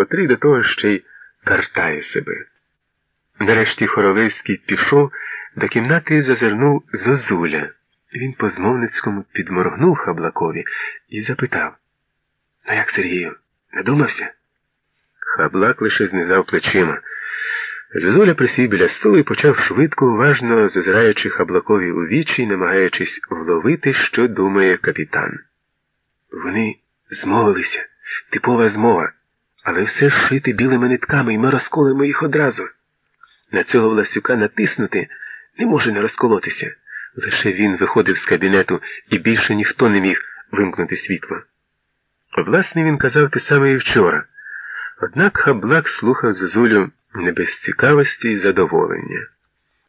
котрий до того ще й картає себе. Нарешті Хоровецький пішов, до кімнати зазирнув Зозуля. Він по змовницькому підморгнув Хаблакові і запитав Ну як, Сергію, надумався? Хаблак лише знизав плечима. Зозуля присів біля столу і почав швидко, уважно зазираючи Хаблакові у вічі, намагаючись вловити, що думає капітан. Вони змовилися, типова змова, але все шити білими нитками, і ми розколимо їх одразу. На цього Власюка натиснути не може не розколотися. Лише він виходив з кабінету і більше ніхто не міг вимкнути світло. Власне, він казав те саме і вчора. Однак Хаблак слухав Зозулю не без цікавості і задоволення,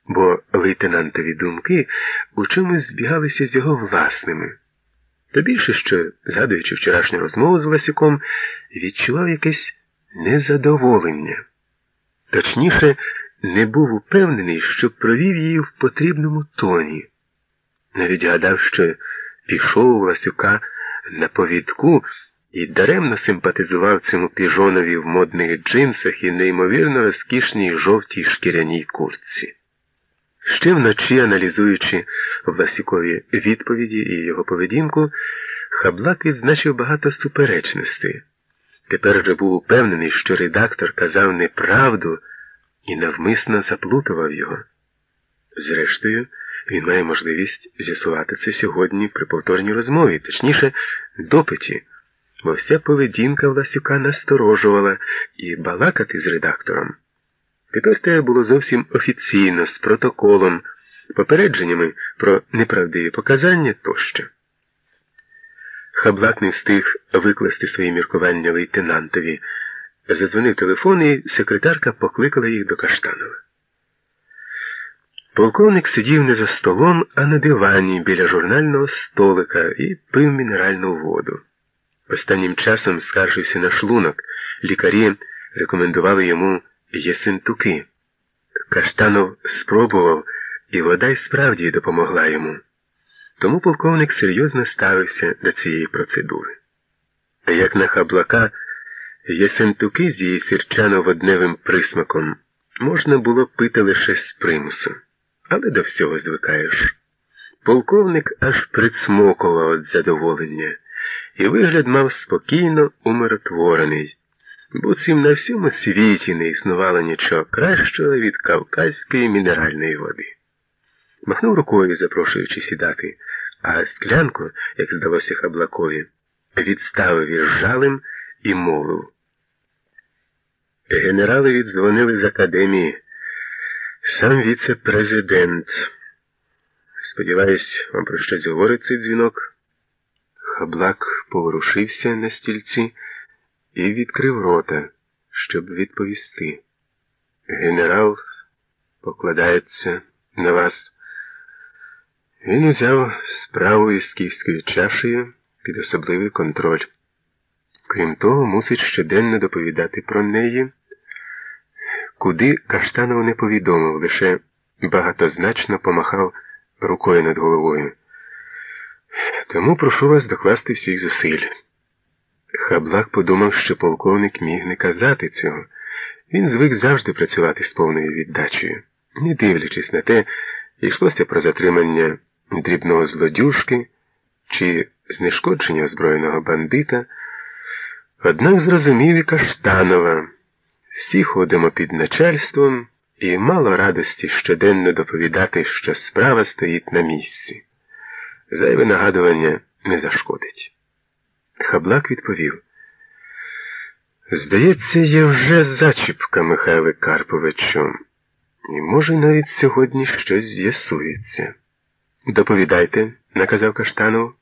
бо лейтенантові думки у чомусь збігалися з його власними. Та більше що, згадуючи вчорашню розмову з Васюком, відчував якесь незадоволення. Точніше, не був упевнений, що провів її в потрібному тоні. Навіть гадав, що пішов у Васюка на повідку і даремно симпатизував цьому піжонові в модних джинсах і неймовірно розкішній жовтій шкіряній куртці. Ще вночі, аналізуючи Власюкові відповіді і його поведінку, Хаблак відзначив багато суперечностей. Тепер же був упевнений, що редактор казав неправду і навмисно заплутував його. Зрештою, він має можливість з'ясувати це сьогодні при повторній розмові, точніше, допиті, бо вся поведінка Власюка насторожувала і балакати з редактором. Тепер те було зовсім офіційно, з протоколом, попередженнями про неправдиві показання тощо. Хаблак не встиг викласти свої міркування лейтенантові. Задзвонив телефон, і секретарка покликала їх до Каштанова. Полковник сидів не за столом, а на дивані біля журнального столика і пив мінеральну воду. Останнім часом скаржився на шлунок. Лікарі рекомендували йому єсентуки. Каштанов спробував, і вода й справді допомогла йому. Тому полковник серйозно ставився до цієї процедури. Як на хаблака, єсентуки з її сірчано-водневим присмаком можна було пити лише з примусу, але до всього звикаєш. Полковник аж прицмокував від задоволення, і вигляд мав спокійно умиротворений. Буцім на всьому світі не існувало нічого кращого від кавказької мінеральної води. Махнув рукою, запрошуючи сідати, а склянку, як здалося Хаблакові, відставив із жалем і мовив. Генерали віддзвонили з академії. Сам віце-президент. Сподіваюсь, вам про щось говорить цей дзвінок. Хаблак поворушився на стільці і відкрив рота, щоб відповісти. Генерал покладається на вас. Він узяв справу із київською чашею під особливий контроль. Крім того, мусить щоденно доповідати про неї, куди Каштанов не повідомив, лише багатозначно помахав рукою над головою. Тому прошу вас докласти всіх зусиль. Хаблак подумав, що полковник міг не казати цього. Він звик завжди працювати з повною віддачею, не дивлячись на те, йшлося про затримання дрібного злодюжки чи знешкодження озброєного бандита. Однак зрозумів і Каштанова. Всі ходимо під начальством і мало радості щоденно доповідати, що справа стоїть на місці. Зайве нагадування не зашкодить. Хаблак відповів. Здається, є вже зачіпка, Михайле Карповичу, і може навіть сьогодні щось з'ясується. Доповідайте, наказав Каштанов.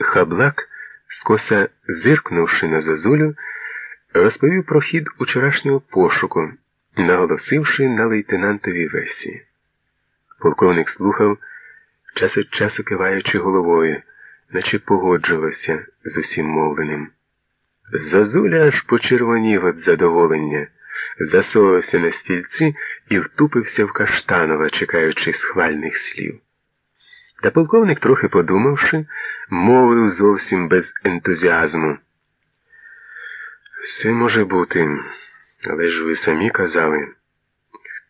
Хаблак, скоса зиркнувши на зозулю, розповів про хід учорашнього пошуку, наголосивши на лейтенантовій версії. Полковник слухав, час від часу киваючи головою, наче погоджувався з усім мовленим. Зозуля аж почервонів від задоволення, засовався на стільці і втупився в Каштанова, чекаючи схвальних слів. Та полковник, трохи подумавши, мовив зовсім без ентузіазму. Все може бути, але ж ви самі казали,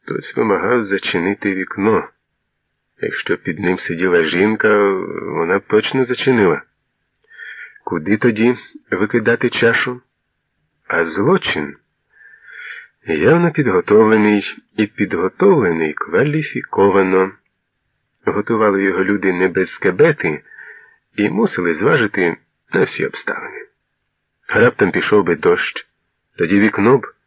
хтось вимагав зачинити вікно. Якщо під ним сиділа жінка, вона б точно зачинила. Куди тоді викидати чашу? А злочин явно підготовлений і підготовлений кваліфіковано. Готували його люди не без скебети і мусили зважити на всі обставини. Раптом пішов би дощ, тоді вікно б